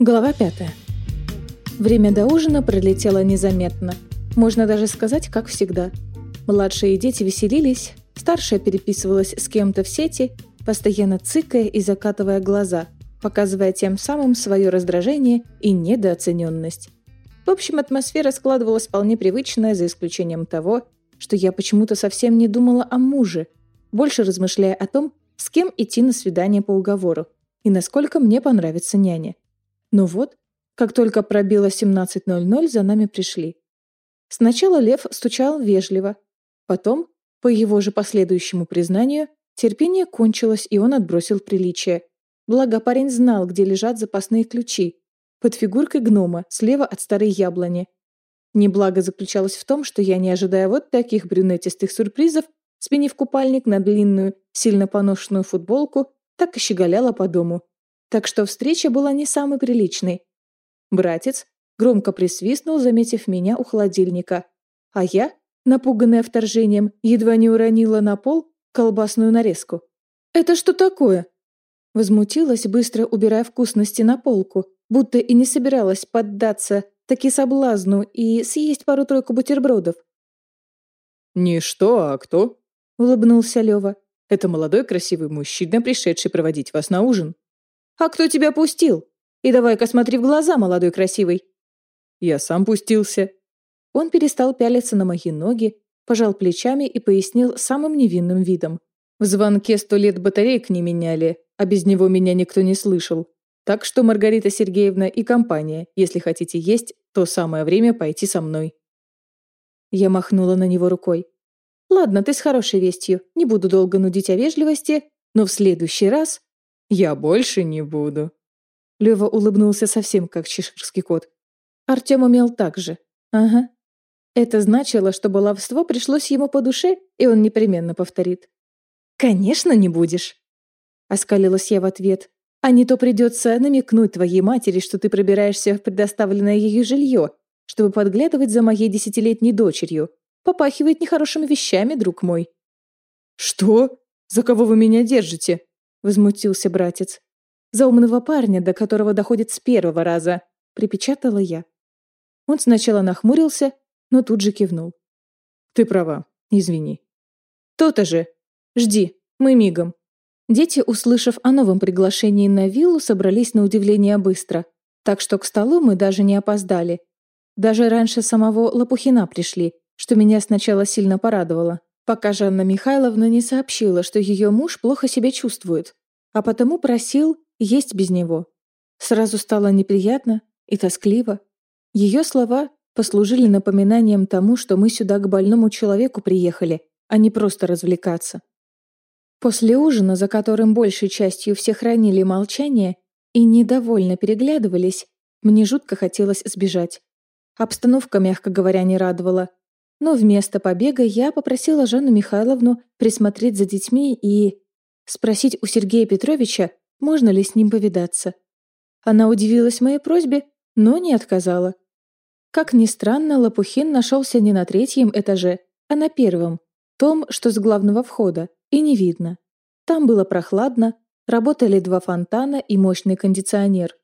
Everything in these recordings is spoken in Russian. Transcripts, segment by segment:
Глава пятая. Время до ужина пролетело незаметно. Можно даже сказать, как всегда. Младшие дети веселились, старшая переписывалась с кем-то в сети, постоянно цыкая и закатывая глаза, показывая тем самым свое раздражение и недооцененность. В общем, атмосфера складывалась вполне привычная, за исключением того, что я почему-то совсем не думала о муже, больше размышляя о том, с кем идти на свидание по уговору и насколько мне понравится няня. Но вот, как только пробило 17.00, за нами пришли. Сначала Лев стучал вежливо. Потом, по его же последующему признанию, терпение кончилось, и он отбросил приличие. Благо парень знал, где лежат запасные ключи. Под фигуркой гнома, слева от старой яблони. Неблаго заключалось в том, что я, не ожидая вот таких брюнетистых сюрпризов, сменив купальник на длинную, сильно поношенную футболку, так и щеголяла по дому. Так что встреча была не самой приличной. Братец громко присвистнул, заметив меня у холодильника. А я, напуганная вторжением, едва не уронила на пол колбасную нарезку. «Это что такое?» Возмутилась, быстро убирая вкусности на полку, будто и не собиралась поддаться таки соблазну и съесть пару-тройку бутербродов. «Не что, а кто?» — улыбнулся Лёва. «Это молодой красивый мужчина, пришедший проводить вас на ужин». «А кто тебя пустил? И давай-ка смотри в глаза, молодой красивый». «Я сам пустился». Он перестал пялиться на мои ноги, пожал плечами и пояснил самым невинным видом. В звонке сто лет батареек не меняли, а без него меня никто не слышал. Так что, Маргарита Сергеевна и компания, если хотите есть, то самое время пойти со мной. Я махнула на него рукой. «Ладно, ты с хорошей вестью. Не буду долго нудить о вежливости, но в следующий раз «Я больше не буду». Лёва улыбнулся совсем как чеширский кот. Артём умел так же. Ага. Это значило, что баловство пришлось ему по душе, и он непременно повторит. «Конечно не будешь!» Оскалилась я в ответ. «А не то придется намекнуть твоей матери, что ты пробираешься в предоставленное ей жилье, чтобы подглядывать за моей десятилетней дочерью. Попахивает нехорошими вещами, друг мой». «Что? За кого вы меня держите?» Возмутился братец. «За умного парня, до которого доходит с первого раза», — припечатала я. Он сначала нахмурился, но тут же кивнул. «Ты права, извини». «То-то же! Жди, мы мигом». Дети, услышав о новом приглашении на виллу, собрались на удивление быстро, так что к столу мы даже не опоздали. Даже раньше самого Лопухина пришли, что меня сначала сильно порадовало пока Жанна Михайловна не сообщила, что ее муж плохо себя чувствует, а потому просил есть без него. Сразу стало неприятно и тоскливо. Ее слова послужили напоминанием тому, что мы сюда к больному человеку приехали, а не просто развлекаться. После ужина, за которым большей частью все хранили молчание и недовольно переглядывались, мне жутко хотелось сбежать. Обстановка, мягко говоря, не радовала, но вместо побега я попросила Жанну Михайловну присмотреть за детьми и спросить у Сергея Петровича, можно ли с ним повидаться. Она удивилась моей просьбе, но не отказала. Как ни странно, Лопухин нашелся не на третьем этаже, а на первом, том, что с главного входа, и не видно. Там было прохладно, работали два фонтана и мощный кондиционер.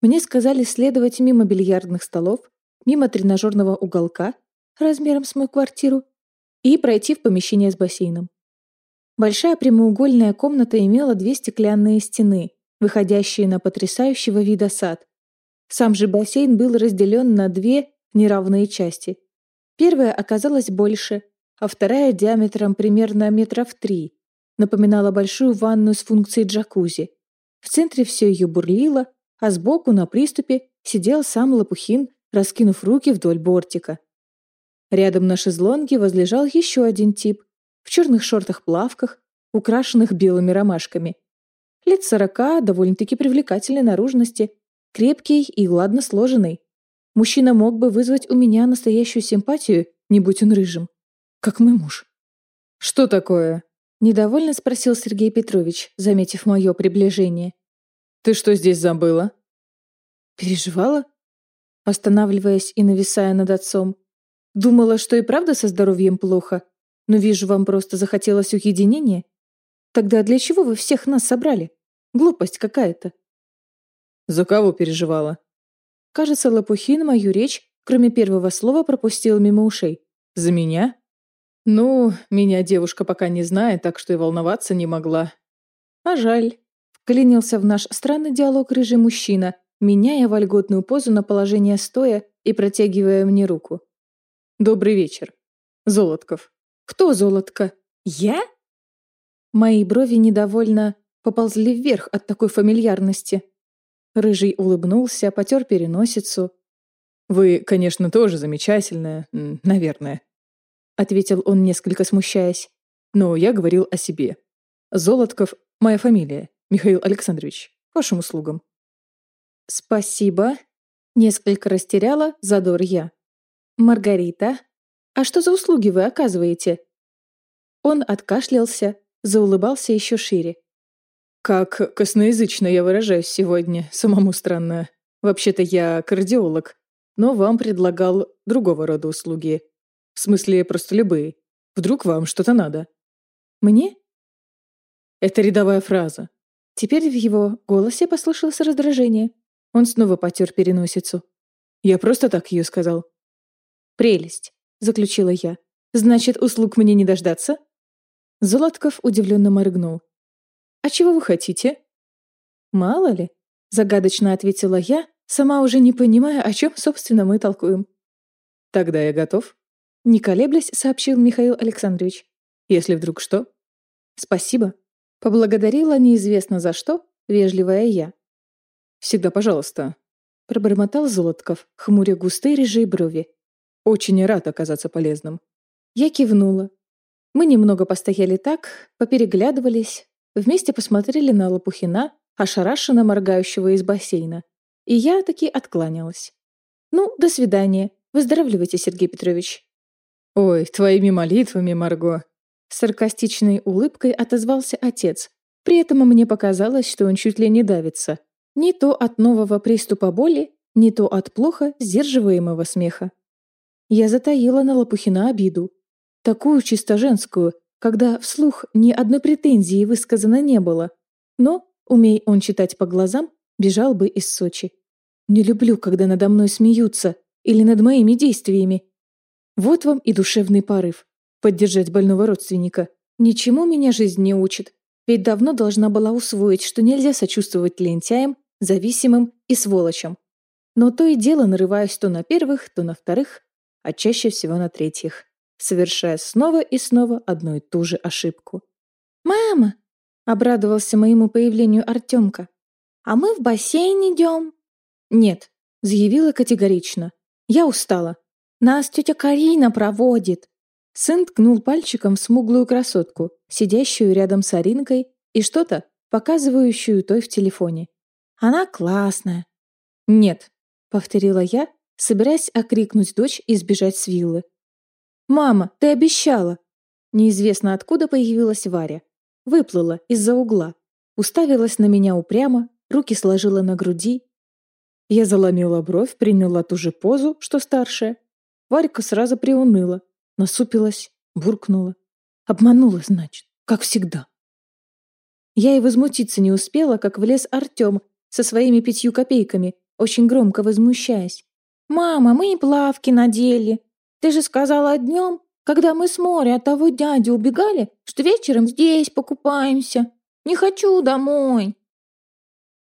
Мне сказали следовать мимо бильярдных столов, мимо тренажерного уголка размером с мою квартиру и пройти в помещение с бассейном. Большая прямоугольная комната имела две стеклянные стены, выходящие на потрясающего вида сад. Сам же бассейн был разделен на две неравные части. Первая оказалась больше, а вторая диаметром примерно метров три, напоминала большую ванную с функцией джакузи. В центре все ее бурлило, а сбоку на приступе сидел сам Лопухин, раскинув руки вдоль бортика. Рядом на шезлонге возлежал еще один тип в черных шортах-плавках, украшенных белыми ромашками. Лет сорока, довольно-таки привлекательной наружности, крепкий и ладно сложенный. Мужчина мог бы вызвать у меня настоящую симпатию, не будь он рыжим. Как мой муж. «Что такое?» — недовольно спросил Сергей Петрович, заметив мое приближение. «Ты что здесь забыла?» Переживала? Останавливаясь и нависая над отцом, Думала, что и правда со здоровьем плохо, но вижу, вам просто захотелось уединения. Тогда для чего вы всех нас собрали? Глупость какая-то. За кого переживала? Кажется, Лопухин мою речь, кроме первого слова, пропустил мимо ушей. За меня? Ну, меня девушка пока не знает, так что и волноваться не могла. А жаль. Вклинился в наш странный диалог рыжий мужчина, меняя вольготную позу на положение стоя и протягивая мне руку. «Добрый вечер. Золотков». «Кто Золотко? Я?» Мои брови недовольно поползли вверх от такой фамильярности. Рыжий улыбнулся, потер переносицу. «Вы, конечно, тоже замечательная, наверное», — ответил он, несколько смущаясь. «Но я говорил о себе. Золотков — моя фамилия, Михаил Александрович. Вашим услугам». «Спасибо», — несколько растеряла задор я. «Маргарита, а что за услуги вы оказываете?» Он откашлялся, заулыбался еще шире. Как косноязычно я выражаюсь сегодня, самому странно. Вообще-то я кардиолог, но вам предлагал другого рода услуги. В смысле, просто любые. Вдруг вам что-то надо. Мне? Это рядовая фраза. Теперь в его голосе послышалось раздражение. Он снова потер переносицу. Я просто так ее сказал. «Прелесть», — заключила я. «Значит, услуг мне не дождаться?» Золотков удивленно моргнул. «А чего вы хотите?» «Мало ли», — загадочно ответила я, сама уже не понимая, о чем, собственно, мы толкуем. «Тогда я готов», — не колеблясь, сообщил Михаил Александрович. «Если вдруг что?» «Спасибо», — поблагодарила неизвестно за что, вежливая я. «Всегда пожалуйста», — пробормотал Золотков, хмуря густые рыжие брови. «Очень рад оказаться полезным». Я кивнула. Мы немного постояли так, попереглядывались, Вместе посмотрели на Лопухина, ошарашенно моргающего из бассейна. И я таки откланялась. «Ну, до свидания. Выздоравливайте, Сергей Петрович». «Ой, твоими молитвами, Марго!» С саркастичной улыбкой отозвался отец. При этом мне показалось, что он чуть ли не давится. Не то от нового приступа боли, не то от плохо сдерживаемого смеха. Я затаила на Лопухина обиду. Такую чисто женскую, когда вслух ни одной претензии высказано не было. Но, умей он читать по глазам, бежал бы из Сочи. Не люблю, когда надо мной смеются или над моими действиями. Вот вам и душевный порыв. Поддержать больного родственника. Ничему меня жизнь не учит. Ведь давно должна была усвоить, что нельзя сочувствовать лентяям, зависимым и сволочам. Но то и дело нарываюсь то на первых, то на вторых, а чаще всего на третьих совершая снова и снова одну и ту же ошибку. «Мама!» — обрадовался моему появлению Артемка. «А мы в бассейн идем?» «Нет», — заявила категорично. «Я устала. Нас тетя Карина проводит». Сын ткнул пальчиком в смуглую красотку, сидящую рядом с Аринкой, и что-то, показывающую той в телефоне. «Она классная». «Нет», — повторила я, собираясь окрикнуть дочь и сбежать с виллы. «Мама, ты обещала!» Неизвестно откуда появилась Варя. Выплыла из-за угла. Уставилась на меня упрямо, руки сложила на груди. Я заломила бровь, приняла ту же позу, что старшая. Варька сразу приуныла, насупилась, буркнула. Обманула, значит, как всегда. Я и возмутиться не успела, как влез Артем со своими пятью копейками, очень громко возмущаясь. «Мама, мы и плавки надели. Ты же сказала днем, когда мы с моря от того дяди убегали, что вечером здесь покупаемся. Не хочу домой».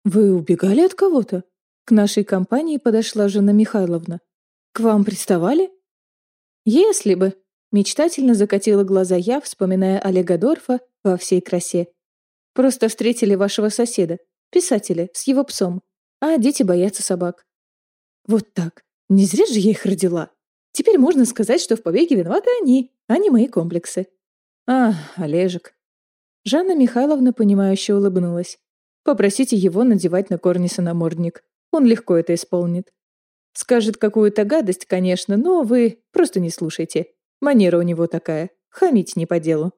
«Вы убегали от кого-то?» К нашей компании подошла жена Михайловна. «К вам приставали?» «Если бы», — мечтательно закатила глаза я, вспоминая Олега Дорфа во всей красе. «Просто встретили вашего соседа, писателя, с его псом, а дети боятся собак». «Вот так. Не зря же я их родила!» Теперь можно сказать, что в побеге виноваты они, а не мои комплексы. А, Олежек. Жанна Михайловна, понимающе улыбнулась. Попросите его надевать на Корниса намордник. Он легко это исполнит. Скажет какую-то гадость, конечно, но вы просто не слушайте. Манера у него такая. Хамить не по делу.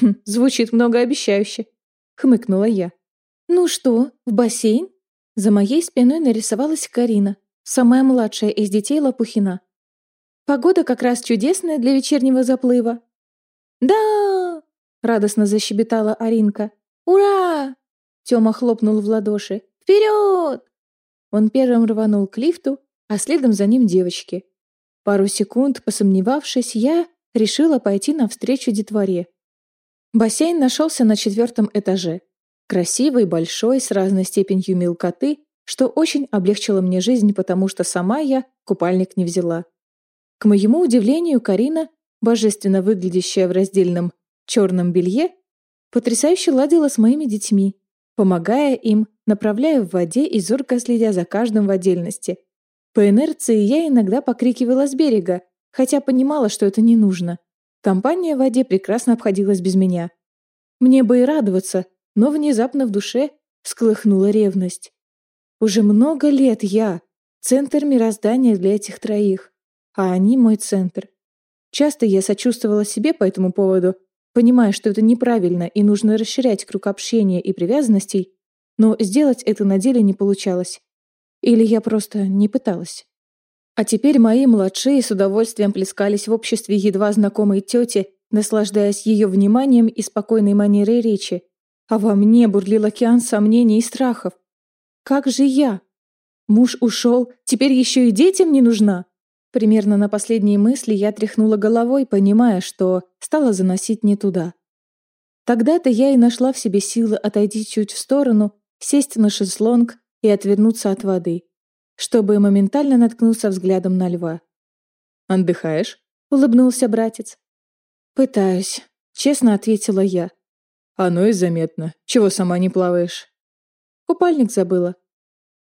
Хм, звучит многообещающе. Хмыкнула я. Ну что, в бассейн? За моей спиной нарисовалась Карина, самая младшая из детей Лопухина. Погода как раз чудесная для вечернего заплыва. «Да!» — радостно защебетала Аринка. «Ура!» — Тёма хлопнул в ладоши. «Вперед!» Он первым рванул к лифту, а следом за ним девочки. Пару секунд, посомневавшись, я решила пойти навстречу детворе. Бассейн нашелся на четвертом этаже. Красивый, большой, с разной степенью мелкоты, что очень облегчило мне жизнь, потому что сама я купальник не взяла. К моему удивлению, Карина, божественно выглядящая в раздельном черном белье, потрясающе ладила с моими детьми, помогая им, направляя в воде и зорко следя за каждым в отдельности. По инерции я иногда покрикивала с берега, хотя понимала, что это не нужно. Компания в воде прекрасно обходилась без меня. Мне бы и радоваться, но внезапно в душе всколыхнула ревность. Уже много лет я — центр мироздания для этих троих, а они — мой центр. Часто я сочувствовала себе по этому поводу, понимая, что это неправильно и нужно расширять круг общения и привязанностей, но сделать это на деле не получалось. Или я просто не пыталась. А теперь мои младшие с удовольствием плескались в обществе едва знакомой тети, наслаждаясь ее вниманием и спокойной манерой речи. А во мне бурлил океан сомнений и страхов. Как же я? Муж ушел, теперь еще и детям не нужна? Примерно на последние мысли я тряхнула головой, понимая, что стала заносить не туда. Тогда-то я и нашла в себе силы отойти чуть в сторону, сесть на шезлонг и отвернуться от воды чтобы моментально наткнуться взглядом на льва. «Отдыхаешь?» — улыбнулся братец. «Пытаюсь», — честно ответила я. «Оно и заметно. Чего сама не плаваешь?» «Купальник забыла».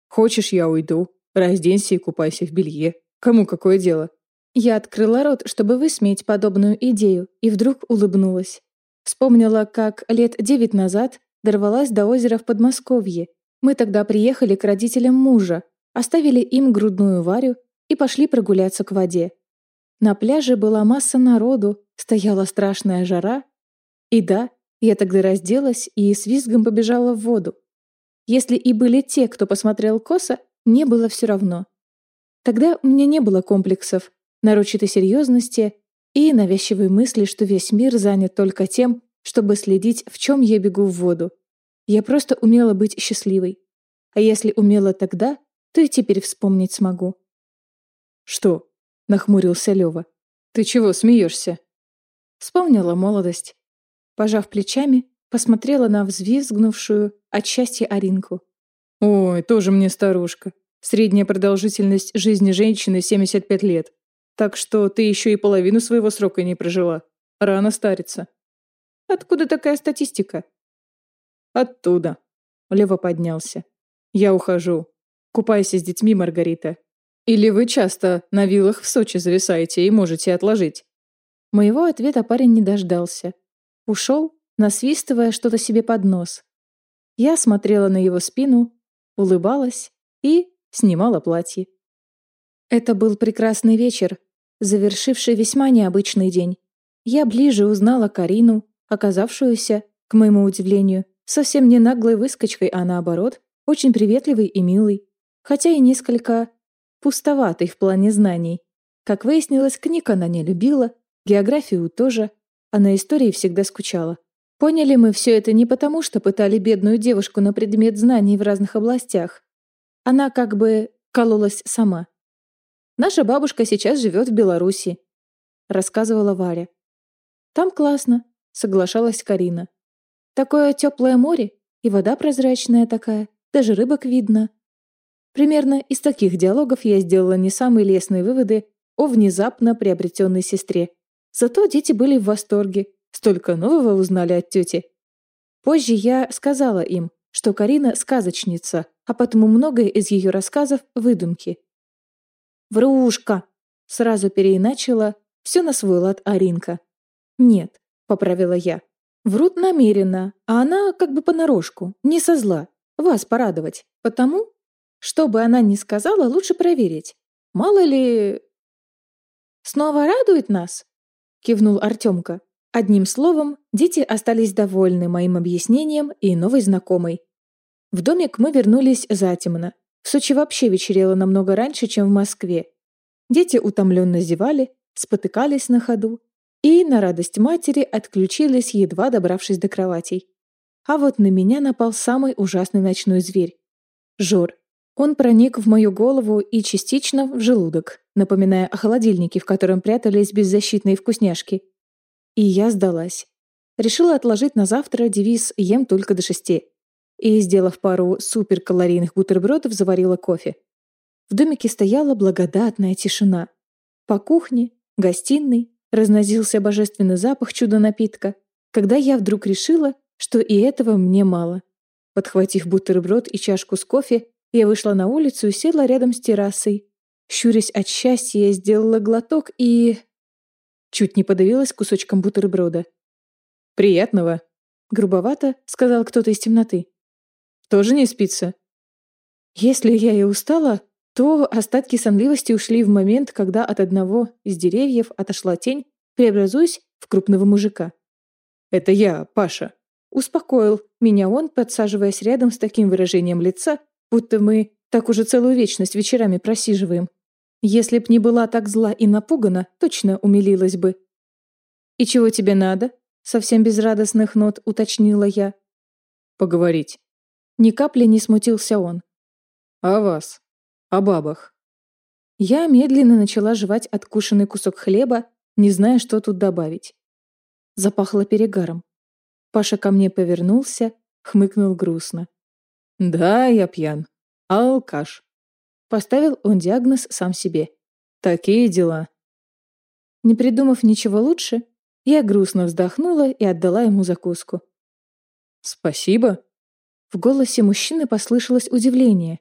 «Хочешь, я уйду. Разденься и купайся в белье. Кому какое дело?» Я открыла рот, чтобы высмеять подобную идею, и вдруг улыбнулась. Вспомнила, как лет девять назад дорвалась до озера в Подмосковье. Мы тогда приехали к родителям мужа, оставили им грудную Варю и пошли прогуляться к воде. На пляже была масса народу, стояла страшная жара. И да, я тогда разделась и с визгом побежала в воду. Если и были те, кто посмотрел косо, мне было все равно. Тогда у меня не было комплексов, нарочитой серьезности и навязчивой мысли, что весь мир занят только тем, чтобы следить, в чем я бегу в воду. Я просто умела быть счастливой. А если умела тогда, то и теперь вспомнить смогу. «Что?» — нахмурился Лёва. «Ты чего смеешься?» Вспомнила молодость. Пожав плечами, посмотрела на взвизгнувшую от счастья Аринку. «Ой, тоже мне старушка. Средняя продолжительность жизни женщины 75 лет. Так что ты еще и половину своего срока не прожила. Рано стариться». «Откуда такая статистика?» «Оттуда». Лева поднялся. «Я ухожу. Купайся с детьми, Маргарита. Или вы часто на виллах в Сочи зависаете и можете отложить?» Моего ответа парень не дождался. Ушел, насвистывая что-то себе под нос. Я смотрела на его спину, улыбалась и снимала платье. Это был прекрасный вечер, завершивший весьма необычный день. Я ближе узнала Карину, оказавшуюся, к моему удивлению, совсем не наглой выскочкой, а наоборот, очень приветливой и милой хотя и несколько пустоватый в плане знаний. Как выяснилось, книг она не любила, географию тоже, а на истории всегда скучала. Поняли мы все это не потому, что пытали бедную девушку на предмет знаний в разных областях. Она как бы кололась сама. «Наша бабушка сейчас живет в Беларуси», — рассказывала Варя. «Там классно», — соглашалась Карина. «Такое теплое море, и вода прозрачная такая, даже рыбок видно. Примерно из таких диалогов я сделала не самые лестные выводы о внезапно приобретенной сестре. Зато дети были в восторге, столько нового узнали от тети. Позже я сказала им, что Карина сказочница, а потому многое из ее рассказов — выдумки. «Врушка!» — сразу переиначила все свой лад Аринка. «Нет», — поправила я. «Врут намеренно, а она как бы понарошку, не со зла, вас порадовать. Потому что бы она ни сказала, лучше проверить. Мало ли... «Снова радует нас?» — кивнул Артемка. Одним словом, дети остались довольны моим объяснением и новой знакомой. В домик мы вернулись затемно. В Сочи вообще вечерело намного раньше, чем в Москве. Дети утомленно зевали, спотыкались на ходу и, на радость матери, отключились, едва добравшись до кроватей. А вот на меня напал самый ужасный ночной зверь. Жор, Он проник в мою голову и частично в желудок, напоминая о холодильнике, в котором прятались беззащитные вкусняшки. И я сдалась. Решила отложить на завтра девиз «Ем только до шести». И, сделав пару суперкалорийных бутербродов, заварила кофе. В домике стояла благодатная тишина. По кухне, гостиной разносился божественный запах чудо-напитка, когда я вдруг решила, что и этого мне мало. Подхватив бутерброд и чашку с кофе, я вышла на улицу и села рядом с террасой. Щурясь от счастья, я сделала глоток и... Чуть не подавилась кусочком бутерброда. «Приятного!» — грубовато сказал кто-то из темноты. «Тоже не спится?» Если я и устала, то остатки сонливости ушли в момент, когда от одного из деревьев отошла тень, преобразуясь в крупного мужика. «Это я, Паша», — успокоил меня он, подсаживаясь рядом с таким выражением лица, будто мы так уже целую вечность вечерами просиживаем. Если б не была так зла и напугана, точно умилилась бы. «И чего тебе надо?» — совсем без радостных нот уточнила я. «Поговорить». Ни капли не смутился он. «О вас. О бабах». Я медленно начала жевать откушенный кусок хлеба, не зная, что тут добавить. Запахло перегаром. Паша ко мне повернулся, хмыкнул грустно. «Да, я пьян. Алкаш». Поставил он диагноз сам себе. «Такие дела». Не придумав ничего лучше, я грустно вздохнула и отдала ему закуску. «Спасибо». В голосе мужчины послышалось удивление.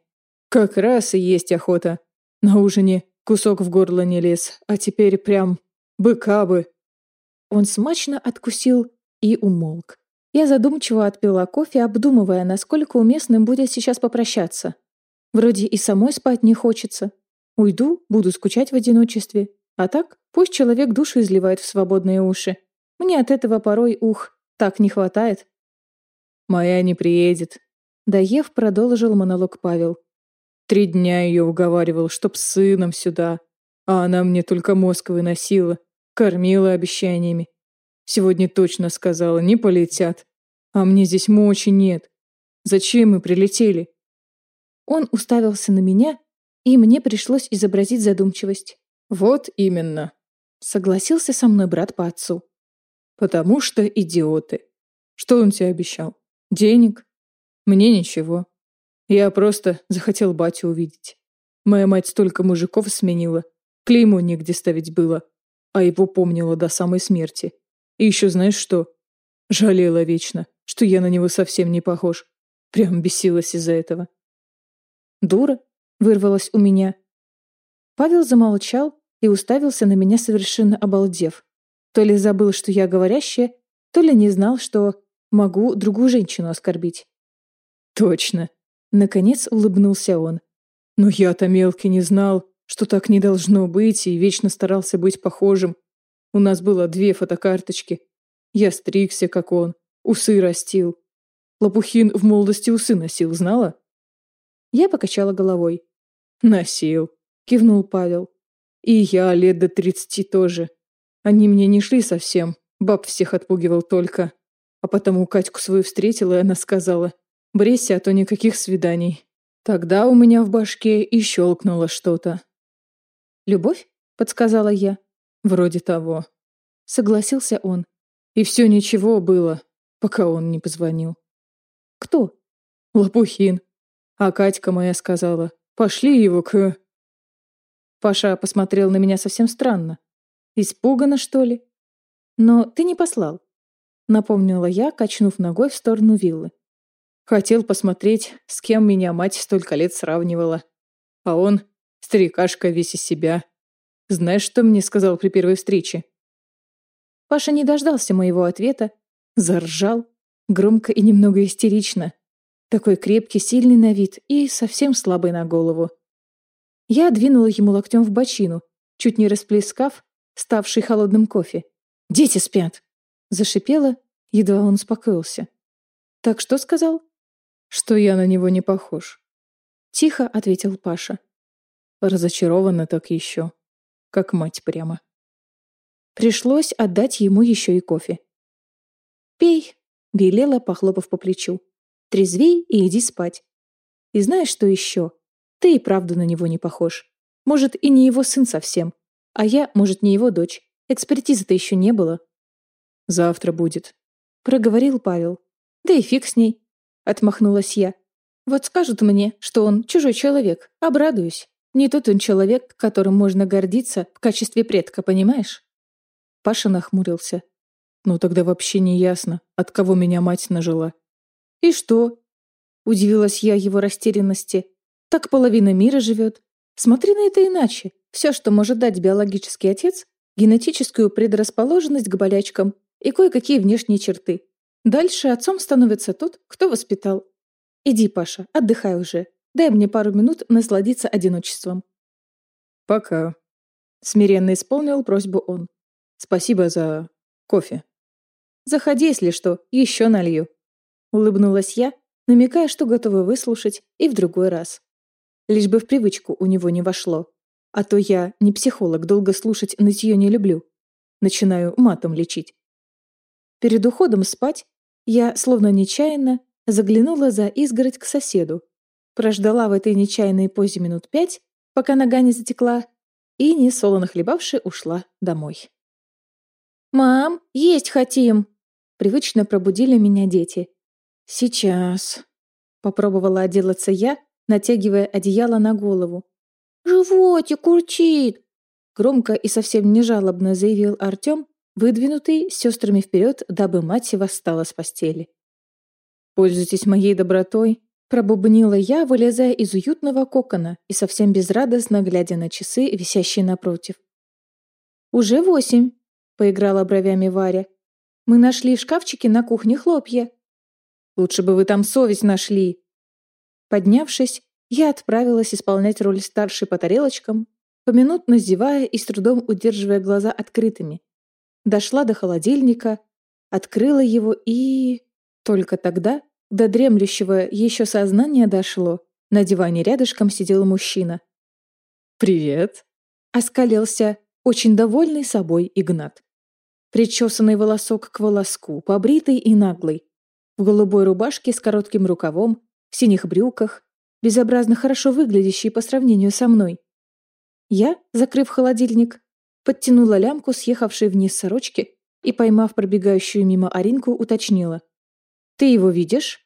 «Как раз и есть охота. На ужине кусок в горло не лез, а теперь прям быка бы». Он смачно откусил и умолк. Я задумчиво отпила кофе, обдумывая, насколько уместным будет сейчас попрощаться. Вроде и самой спать не хочется. Уйду, буду скучать в одиночестве. А так, пусть человек душу изливает в свободные уши. Мне от этого порой, ух, так не хватает. «Моя не приедет», — доев, продолжил монолог Павел. «Три дня ее уговаривал, чтоб с сыном сюда. А она мне только мозг выносила, кормила обещаниями. Сегодня точно сказала, не полетят. А мне здесь мочи нет. Зачем мы прилетели? Он уставился на меня, и мне пришлось изобразить задумчивость. Вот именно. Согласился со мной брат по отцу. Потому что идиоты. Что он тебе обещал? Денег? Мне ничего. Я просто захотел батю увидеть. Моя мать столько мужиков сменила. Клеймо негде ставить было. А его помнила до самой смерти. И еще знаешь что? Жалела вечно, что я на него совсем не похож. Прям бесилась из-за этого. «Дура!» — вырвалась у меня. Павел замолчал и уставился на меня совершенно обалдев. То ли забыл, что я говорящая, то ли не знал, что могу другую женщину оскорбить. «Точно!» — наконец улыбнулся он. «Но я-то мелкий не знал, что так не должно быть, и вечно старался быть похожим. У нас было две фотокарточки. Я стригся, как он, усы растил. Лопухин в молодости усы носил, знала? Я покачала головой. Носил, кивнул Павел. И я лет до тридцати тоже. Они мне не шли совсем, баб всех отпугивал только. А потому Катьку свою встретила, и она сказала, «Брейся, а то никаких свиданий». Тогда у меня в башке и щелкнуло что-то. «Любовь?» — подсказала я. Вроде того. Согласился он. И все ничего было, пока он не позвонил. Кто? Лопухин. А Катька моя сказала, пошли его к... Паша посмотрел на меня совсем странно. Испуганно, что ли? Но ты не послал. Напомнила я, качнув ногой в сторону виллы. Хотел посмотреть, с кем меня мать столько лет сравнивала. А он, старикашка весь из себя, знаешь, что мне сказал при первой встрече?» Паша не дождался моего ответа, заржал, громко и немного истерично. Такой крепкий, сильный на вид и совсем слабый на голову. Я двинула ему локтем в бочину, чуть не расплескав ставший холодным кофе. «Дети спят!» Зашипела, едва он успокоился. «Так что сказал?» «Что я на него не похож». Тихо ответил Паша. Разочарованно так еще как мать прямо. Пришлось отдать ему еще и кофе. «Пей», — велела, похлопав по плечу. «Трезвей и иди спать. И знаешь, что еще? Ты и правда на него не похож. Может, и не его сын совсем. А я, может, не его дочь. Экспертизы-то еще не было. Завтра будет. Проговорил Павел. Да и фиг с ней. Отмахнулась я. Вот скажут мне, что он чужой человек. Обрадуюсь. Не тот он человек, которым можно гордиться в качестве предка, понимаешь? Паша нахмурился. Ну тогда вообще не ясно, от кого меня мать нажила. И что? Удивилась я его растерянности. Так половина мира живет. Смотри на это иначе. Все, что может дать биологический отец, генетическую предрасположенность к болячкам и кое-какие внешние черты. Дальше отцом становится тот, кто воспитал. Иди, Паша, отдыхай уже. Дай мне пару минут насладиться одиночеством. Пока. Смиренно исполнил просьбу он. Спасибо за кофе. Заходи, если что, еще налью. Улыбнулась я, намекая, что готова выслушать и в другой раз. Лишь бы в привычку у него не вошло. А то я, не психолог, долго слушать нытье не люблю. Начинаю матом лечить. Перед уходом спать я, словно нечаянно, заглянула за изгородь к соседу. Прождала в этой нечаянной позе минут пять, пока нога не затекла, и, не солоно хлебавши, ушла домой. «Мам, есть хотим!» Привычно пробудили меня дети. «Сейчас», — попробовала отделаться я, натягивая одеяло на голову. «Животик урчит!» Громко и совсем не жалобно заявил Артем, выдвинутый сестрами вперед, дабы мать восстала с постели. «Пользуйтесь моей добротой», — пробубнила я, вылезая из уютного кокона и совсем безрадостно глядя на часы, висящие напротив. «Уже восемь», — поиграла бровями Варя. «Мы нашли в шкафчике на кухне хлопья». «Лучше бы вы там совесть нашли», Поднявшись, я отправилась исполнять роль старшей по тарелочкам, поминутно зевая и с трудом удерживая глаза открытыми. Дошла до холодильника, открыла его и... Только тогда до дремлющего еще сознания дошло. На диване рядышком сидел мужчина. «Привет!» — оскалился очень довольный собой Игнат. Причесанный волосок к волоску, побритый и наглый. В голубой рубашке с коротким рукавом, в синих брюках, безобразно хорошо выглядящий по сравнению со мной. Я, закрыв холодильник, подтянула лямку, съехавшей вниз сорочки, и, поймав пробегающую мимо Аринку, уточнила. «Ты его видишь?»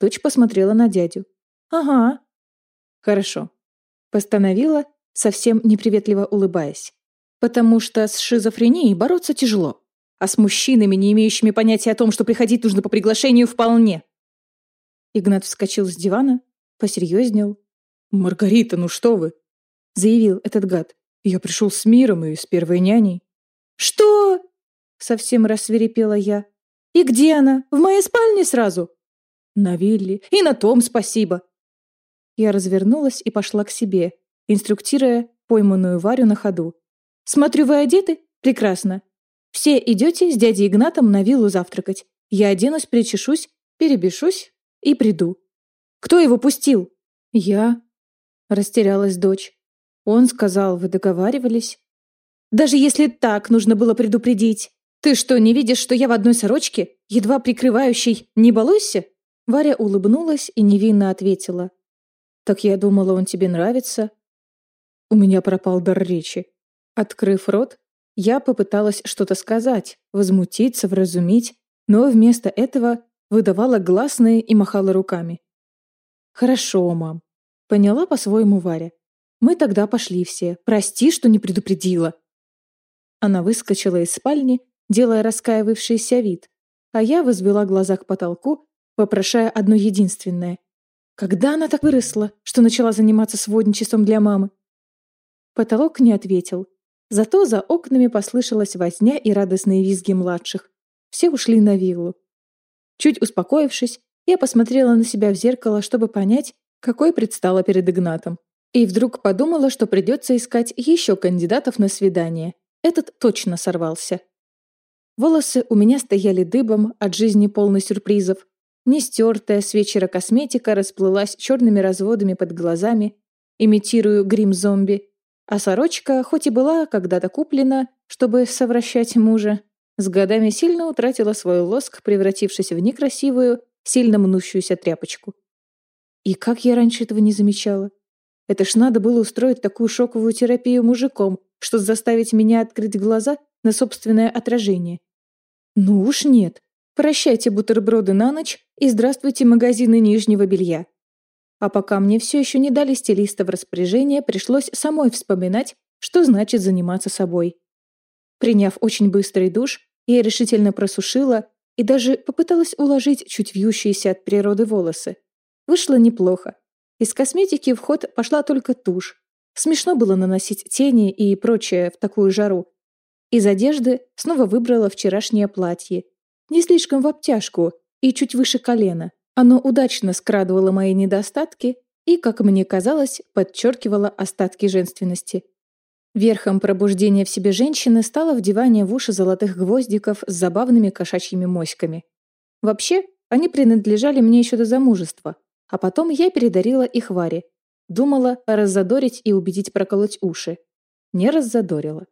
Дочь посмотрела на дядю. «Ага». «Хорошо». Постановила, совсем неприветливо улыбаясь. «Потому что с шизофренией бороться тяжело, а с мужчинами, не имеющими понятия о том, что приходить нужно по приглашению, вполне». Игнат вскочил с дивана, посерьезнел. «Маргарита, ну что вы?» — заявил этот гад. «Я пришел с миром и с первой няней». «Что?» — совсем рассверепела я. «И где она? В моей спальне сразу?» «На вилле. И на том спасибо». Я развернулась и пошла к себе, инструктируя пойманную Варю на ходу. «Смотрю, вы одеты? Прекрасно. Все идете с дядей Игнатом на виллу завтракать. Я оденусь, причешусь, перебешусь, и приду. Кто его пустил? Я. Растерялась дочь. Он сказал, вы договаривались. Даже если так, нужно было предупредить. Ты что, не видишь, что я в одной сорочке, едва прикрывающей, не балуйся? Варя улыбнулась и невинно ответила. Так я думала, он тебе нравится. У меня пропал дар речи. Открыв рот, я попыталась что-то сказать, возмутиться, вразумить, но вместо этого выдавала гласные и махала руками. «Хорошо, мам», — поняла по-своему Варя. «Мы тогда пошли все. Прости, что не предупредила». Она выскочила из спальни, делая раскаивавшийся вид, а я возвела глаза к потолку, вопрошая одно единственное. Когда она так выросла, что начала заниматься сводничеством для мамы? Потолок не ответил. Зато за окнами послышалась возня и радостные визги младших. Все ушли на виллу. Чуть успокоившись, я посмотрела на себя в зеркало, чтобы понять, какой предстала перед Игнатом. И вдруг подумала, что придется искать еще кандидатов на свидание. Этот точно сорвался. Волосы у меня стояли дыбом от жизни полной сюрпризов. Нестертая с вечера косметика расплылась черными разводами под глазами, имитируя грим зомби. А сорочка, хоть и была когда-то куплена, чтобы совращать мужа, с годами сильно утратила свой лоск, превратившись в некрасивую, сильно мнущуюся тряпочку. И как я раньше этого не замечала? Это ж надо было устроить такую шоковую терапию мужиком, что заставить меня открыть глаза на собственное отражение. Ну уж нет. Прощайте бутерброды на ночь и здравствуйте магазины нижнего белья. А пока мне все еще не дали стилиста в распоряжение, пришлось самой вспоминать, что значит заниматься собой. Приняв очень быстрый душ, я решительно просушила и даже попыталась уложить чуть вьющиеся от природы волосы. Вышло неплохо. Из косметики в ход пошла только тушь. Смешно было наносить тени и прочее в такую жару. Из одежды снова выбрала вчерашнее платье. Не слишком в обтяжку и чуть выше колена. Оно удачно скрадывало мои недостатки и, как мне казалось, подчеркивало остатки женственности. Верхом пробуждения в себе женщины стало вдевание в уши золотых гвоздиков с забавными кошачьими моськами. Вообще, они принадлежали мне еще до замужества, а потом я передарила их Варе. Думала раззадорить и убедить проколоть уши. Не раззадорила.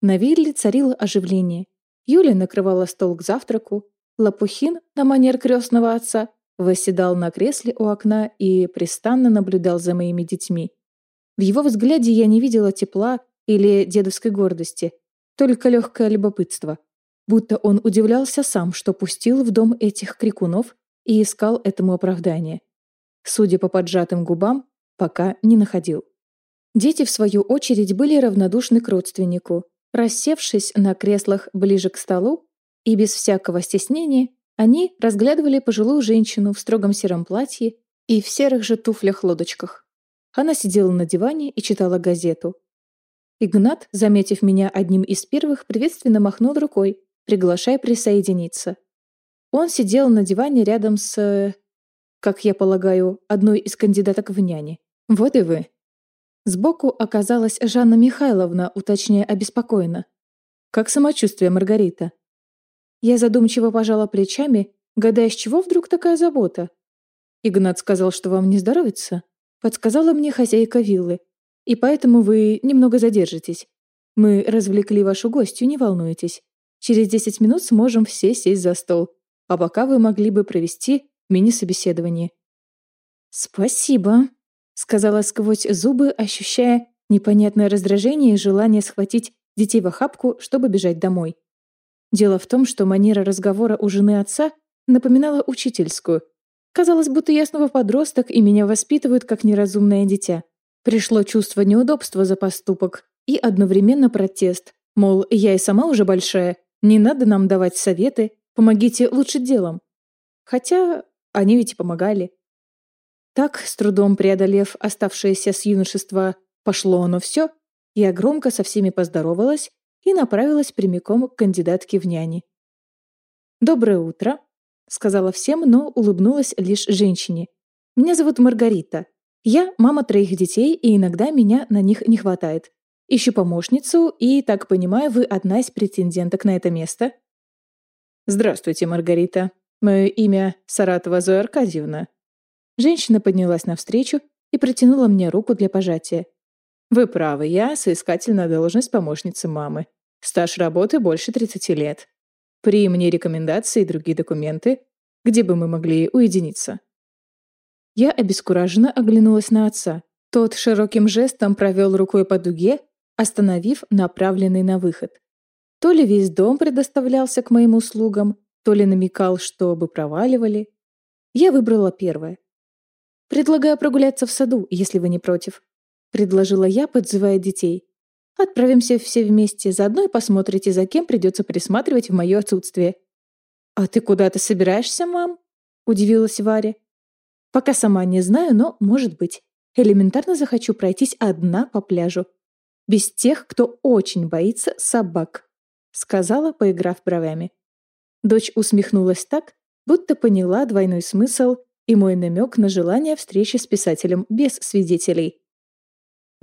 На вилле царило оживление. Юля накрывала стол к завтраку, Лопухин, на манер крестного отца, восседал на кресле у окна и престанно наблюдал за моими детьми. В его взгляде я не видела тепла или дедовской гордости, только легкое любопытство. Будто он удивлялся сам, что пустил в дом этих крикунов и искал этому оправдание. Судя по поджатым губам, пока не находил. Дети, в свою очередь, были равнодушны к родственнику. Рассевшись на креслах ближе к столу и без всякого стеснения, они разглядывали пожилую женщину в строгом сером платье и в серых же туфлях-лодочках. Она сидела на диване и читала газету. Игнат, заметив меня одним из первых, приветственно махнул рукой, приглашая присоединиться. Он сидел на диване рядом с... как я полагаю, одной из кандидаток в няне. Вот и вы. Сбоку оказалась Жанна Михайловна, уточняя обеспокоенно. «Как самочувствие, Маргарита?» Я задумчиво пожала плечами, гадая, с чего вдруг такая забота. Игнат сказал, что вам не здоровится подсказала мне хозяйка виллы. И поэтому вы немного задержитесь. Мы развлекли вашу гостью, не волнуйтесь. Через 10 минут сможем все сесть за стол. А пока вы могли бы провести мини-собеседование. «Спасибо», — сказала сквозь зубы, ощущая непонятное раздражение и желание схватить детей в охапку, чтобы бежать домой. Дело в том, что манера разговора у жены отца напоминала учительскую — Казалось, будто я снова подросток, и меня воспитывают как неразумное дитя. Пришло чувство неудобства за поступок и одновременно протест. Мол, я и сама уже большая, не надо нам давать советы, помогите лучше делом. Хотя они ведь и помогали. Так, с трудом преодолев оставшееся с юношества «пошло оно все», я громко со всеми поздоровалась и направилась прямиком к кандидатке в няни. «Доброе утро», сказала всем, но улыбнулась лишь женщине. «Меня зовут Маргарита. Я мама троих детей, и иногда меня на них не хватает. Ищу помощницу, и, так понимаю, вы одна из претенденток на это место?» «Здравствуйте, Маргарита. Мое имя Саратова Зоя Аркадьевна». Женщина поднялась навстречу и протянула мне руку для пожатия. «Вы правы, я соискатель на должность помощницы мамы. Стаж работы больше 30 лет. При мне рекомендации и другие документы, где бы мы могли уединиться. Я обескураженно оглянулась на отца. Тот широким жестом провел рукой по дуге, остановив направленный на выход. То ли весь дом предоставлялся к моим услугам, то ли намекал, чтобы проваливали. Я выбрала первое. «Предлагаю прогуляться в саду, если вы не против», — предложила я, подзывая детей. Отправимся все вместе, заодно и посмотрите, за кем придется присматривать в мое отсутствие». «А ты куда-то собираешься, мам?» — удивилась Варя. «Пока сама не знаю, но, может быть. Элементарно захочу пройтись одна по пляжу. Без тех, кто очень боится собак», — сказала, поиграв бровями. Дочь усмехнулась так, будто поняла двойной смысл и мой намек на желание встречи с писателем без свидетелей.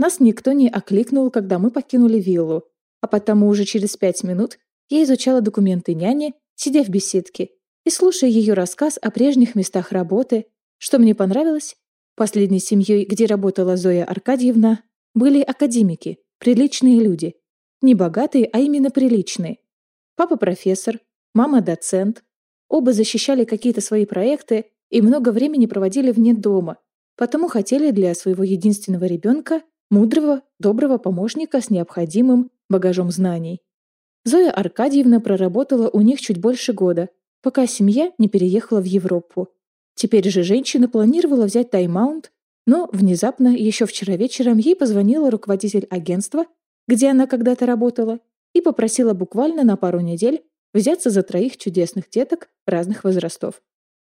Нас никто не окликнул, когда мы покинули виллу, а потому уже через пять минут я изучала документы няни, сидя в беседке, и слушая ее рассказ о прежних местах работы, что мне понравилось, последней семьей, где работала Зоя Аркадьевна, были академики, приличные люди. Не богатые, а именно приличные. Папа профессор, мама доцент. Оба защищали какие-то свои проекты и много времени проводили вне дома, потому хотели для своего единственного ребенка мудрого, доброго помощника с необходимым багажом знаний. Зоя Аркадьевна проработала у них чуть больше года, пока семья не переехала в Европу. Теперь же женщина планировала взять тайм-аут, но внезапно, еще вчера вечером, ей позвонила руководитель агентства, где она когда-то работала, и попросила буквально на пару недель взяться за троих чудесных деток разных возрастов.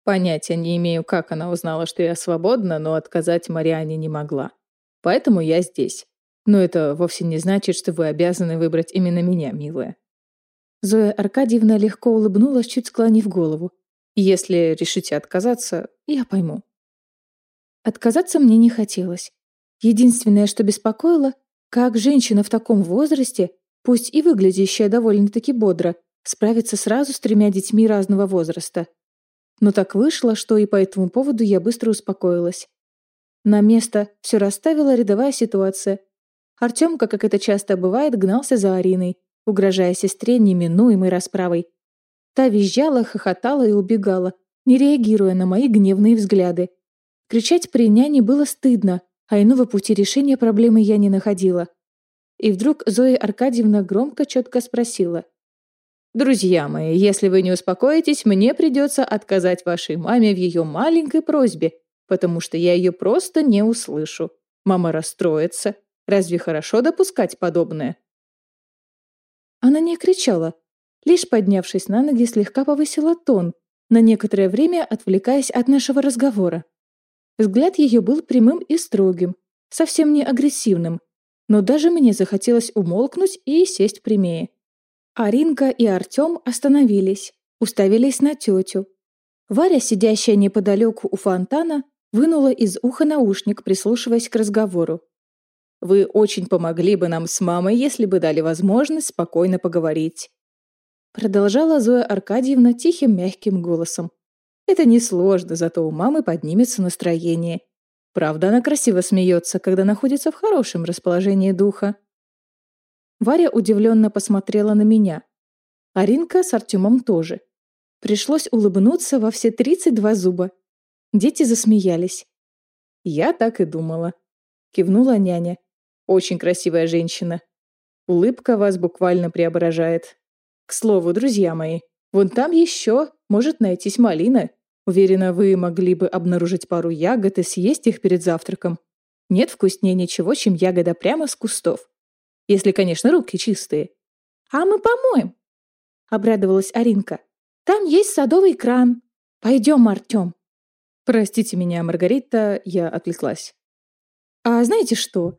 Понятия не имею, как она узнала, что я свободна, но отказать Мариане не могла. Поэтому я здесь. Но это вовсе не значит, что вы обязаны выбрать именно меня, милая. Зоя Аркадьевна легко улыбнулась, чуть склонив голову. Если решите отказаться, я пойму. Отказаться мне не хотелось. Единственное, что беспокоило, как женщина в таком возрасте, пусть и выглядящая довольно-таки бодро, справится сразу с тремя детьми разного возраста. Но так вышло, что и по этому поводу я быстро успокоилась. На место все расставила рядовая ситуация. Артемка, как это часто бывает, гнался за Ариной, угрожая сестре неминуемой расправой. Та визжала, хохотала и убегала, не реагируя на мои гневные взгляды. Кричать при няне было стыдно, а иного пути решения проблемы я не находила. И вдруг Зоя Аркадьевна громко четко спросила. «Друзья мои, если вы не успокоитесь, мне придется отказать вашей маме в ее маленькой просьбе потому что я ее просто не услышу. Мама расстроится. Разве хорошо допускать подобное? Она не кричала. Лишь поднявшись на ноги, слегка повысила тон, на некоторое время отвлекаясь от нашего разговора. Взгляд ее был прямым и строгим, совсем не агрессивным, но даже мне захотелось умолкнуть и сесть прямее. Аринка и Артем остановились, уставились на тетю. Варя, сидящая неподалеку у фонтана, вынула из уха наушник, прислушиваясь к разговору. «Вы очень помогли бы нам с мамой, если бы дали возможность спокойно поговорить». Продолжала Зоя Аркадьевна тихим мягким голосом. «Это несложно, зато у мамы поднимется настроение. Правда, она красиво смеется, когда находится в хорошем расположении духа». Варя удивленно посмотрела на меня. Аринка с Артемом тоже. Пришлось улыбнуться во все 32 зуба. Дети засмеялись. «Я так и думала», — кивнула няня. «Очень красивая женщина. Улыбка вас буквально преображает. К слову, друзья мои, вон там еще может найтись малина. Уверена, вы могли бы обнаружить пару ягод и съесть их перед завтраком. Нет вкуснее ничего, чем ягода прямо с кустов. Если, конечно, руки чистые. «А мы помоем!» — обрадовалась Аринка. «Там есть садовый кран. Пойдем, Артем!» «Простите меня, Маргарита, я отвлеклась». «А знаете что?»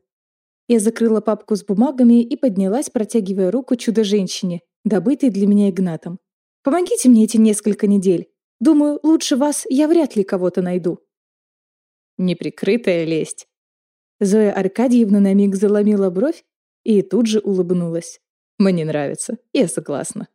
Я закрыла папку с бумагами и поднялась, протягивая руку чудо-женщине, добытой для меня Игнатом. «Помогите мне эти несколько недель. Думаю, лучше вас я вряд ли кого-то найду». Неприкрытая лесть. Зоя Аркадьевна на миг заломила бровь и тут же улыбнулась. «Мне нравится, я согласна».